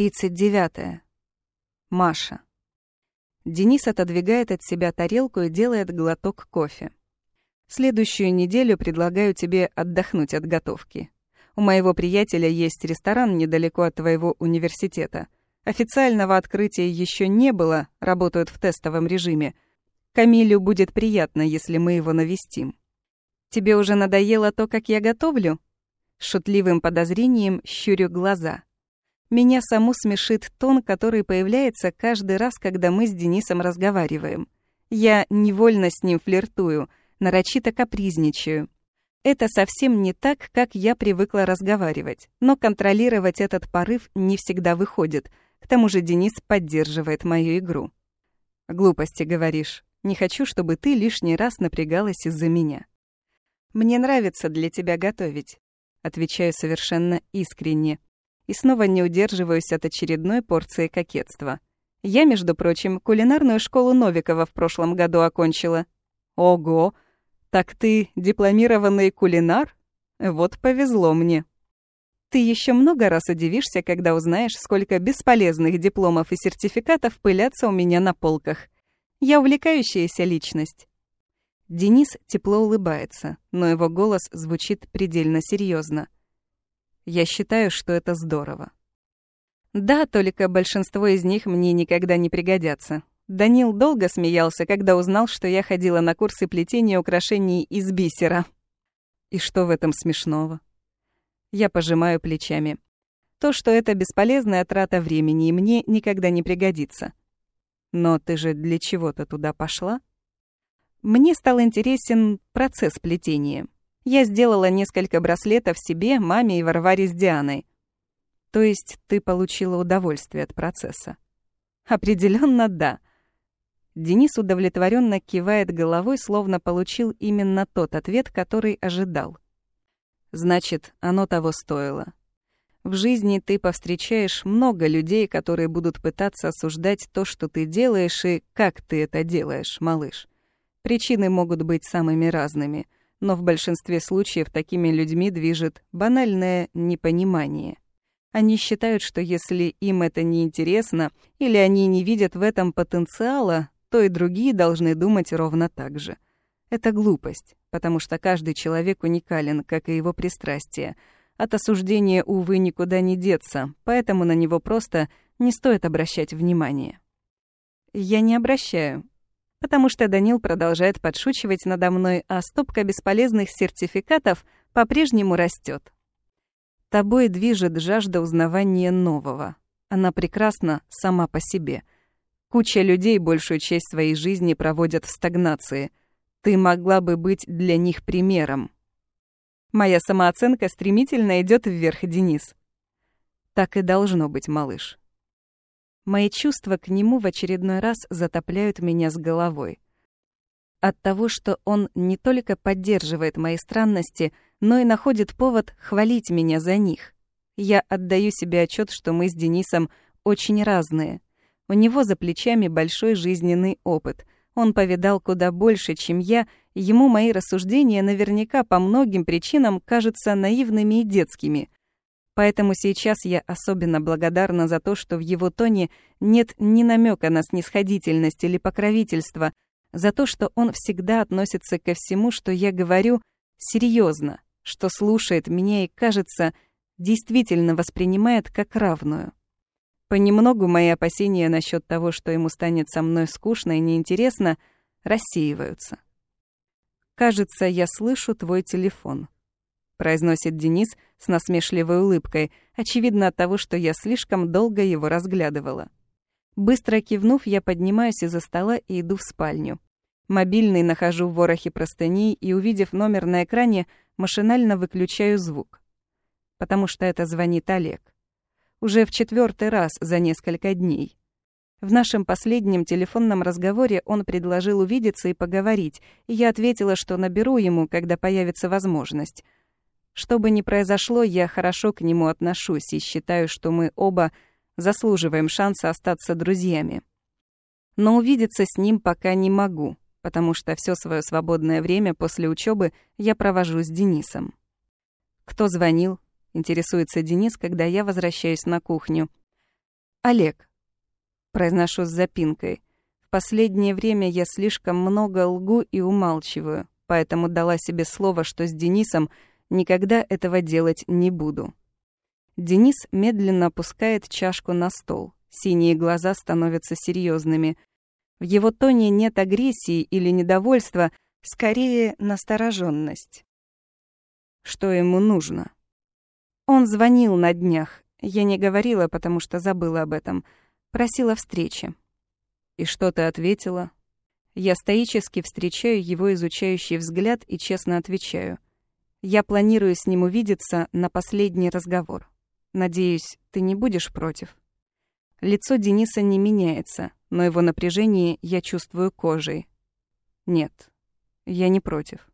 39. Маша. Денис отодвигает от себя тарелку и делает глоток кофе. Следующую неделю предлагаю тебе отдохнуть от готовки. У моего приятеля есть ресторан недалеко от твоего университета. Официального открытия еще не было, работают в тестовом режиме. Камилю будет приятно, если мы его навестим. Тебе уже надоело то, как я готовлю? Шутливым подозрением щурю глаза. Меня саму смешит тон, который появляется каждый раз, когда мы с Денисом разговариваем. Я невольно с ним флиртую, нарочито капризничаю. Это совсем не так, как я привыкла разговаривать, но контролировать этот порыв не всегда выходит. К тому же Денис поддерживает мою игру. «Глупости, говоришь. Не хочу, чтобы ты лишний раз напрягалась из-за меня». «Мне нравится для тебя готовить», — отвечаю совершенно искренне и снова не удерживаюсь от очередной порции кокетства. Я, между прочим, кулинарную школу Новикова в прошлом году окончила. Ого! Так ты дипломированный кулинар? Вот повезло мне. Ты еще много раз удивишься, когда узнаешь, сколько бесполезных дипломов и сертификатов пылятся у меня на полках. Я увлекающаяся личность. Денис тепло улыбается, но его голос звучит предельно серьезно. Я считаю, что это здорово. Да, только большинство из них мне никогда не пригодятся. Данил долго смеялся, когда узнал, что я ходила на курсы плетения украшений из бисера. И что в этом смешного? Я пожимаю плечами. То, что это бесполезная трата времени и мне никогда не пригодится. Но ты же для чего-то туда пошла? Мне стал интересен процесс плетения. Я сделала несколько браслетов себе, маме и Варваре с Дианой. То есть ты получила удовольствие от процесса? Определенно да. Денис удовлетворенно кивает головой, словно получил именно тот ответ, который ожидал. Значит, оно того стоило. В жизни ты повстречаешь много людей, которые будут пытаться осуждать то, что ты делаешь и как ты это делаешь, малыш. Причины могут быть самыми разными — но в большинстве случаев такими людьми движет банальное непонимание. Они считают, что если им это не интересно или они не видят в этом потенциала, то и другие должны думать ровно так же. Это глупость, потому что каждый человек уникален, как и его пристрастие. От осуждения, увы, никуда не деться, поэтому на него просто не стоит обращать внимание. Я не обращаю, потому что Данил продолжает подшучивать надо мной, а стопка бесполезных сертификатов по-прежнему растет. Тобой движет жажда узнавания нового. Она прекрасна сама по себе. Куча людей большую часть своей жизни проводят в стагнации. Ты могла бы быть для них примером. Моя самооценка стремительно идет вверх, Денис. Так и должно быть, малыш. Мои чувства к нему в очередной раз затопляют меня с головой. От того, что он не только поддерживает мои странности, но и находит повод хвалить меня за них. Я отдаю себе отчет, что мы с Денисом очень разные. У него за плечами большой жизненный опыт. Он повидал куда больше, чем я, ему мои рассуждения наверняка по многим причинам кажутся наивными и детскими. Поэтому сейчас я особенно благодарна за то, что в его тоне нет ни намека на снисходительность или покровительство, за то, что он всегда относится ко всему, что я говорю, серьезно, что слушает меня и, кажется, действительно воспринимает как равную. Понемногу мои опасения насчет того, что ему станет со мной скучно и неинтересно, рассеиваются. Кажется, я слышу твой телефон произносит Денис с насмешливой улыбкой, очевидно от того, что я слишком долго его разглядывала. Быстро кивнув, я поднимаюсь из-за стола и иду в спальню. Мобильный нахожу в ворохе простыней и, увидев номер на экране, машинально выключаю звук. Потому что это звонит Олег. Уже в четвертый раз за несколько дней. В нашем последнем телефонном разговоре он предложил увидеться и поговорить, и я ответила, что наберу ему, когда появится возможность — что бы ни произошло, я хорошо к нему отношусь и считаю, что мы оба заслуживаем шанса остаться друзьями. Но увидеться с ним пока не могу, потому что все свое свободное время после учебы я провожу с Денисом. «Кто звонил?» — интересуется Денис, когда я возвращаюсь на кухню. Олег. Произношу с запинкой. В последнее время я слишком много лгу и умалчиваю, поэтому дала себе слово, что с Денисом никогда этого делать не буду. Денис медленно опускает чашку на стол. Синие глаза становятся серьезными. В его тоне нет агрессии или недовольства, скорее настороженность. Что ему нужно? Он звонил на днях. Я не говорила, потому что забыла об этом. Просила встречи. И что ты ответила? Я стоически встречаю его изучающий взгляд и честно отвечаю. Я планирую с ним увидеться на последний разговор. Надеюсь, ты не будешь против? Лицо Дениса не меняется, но его напряжение я чувствую кожей. Нет, я не против.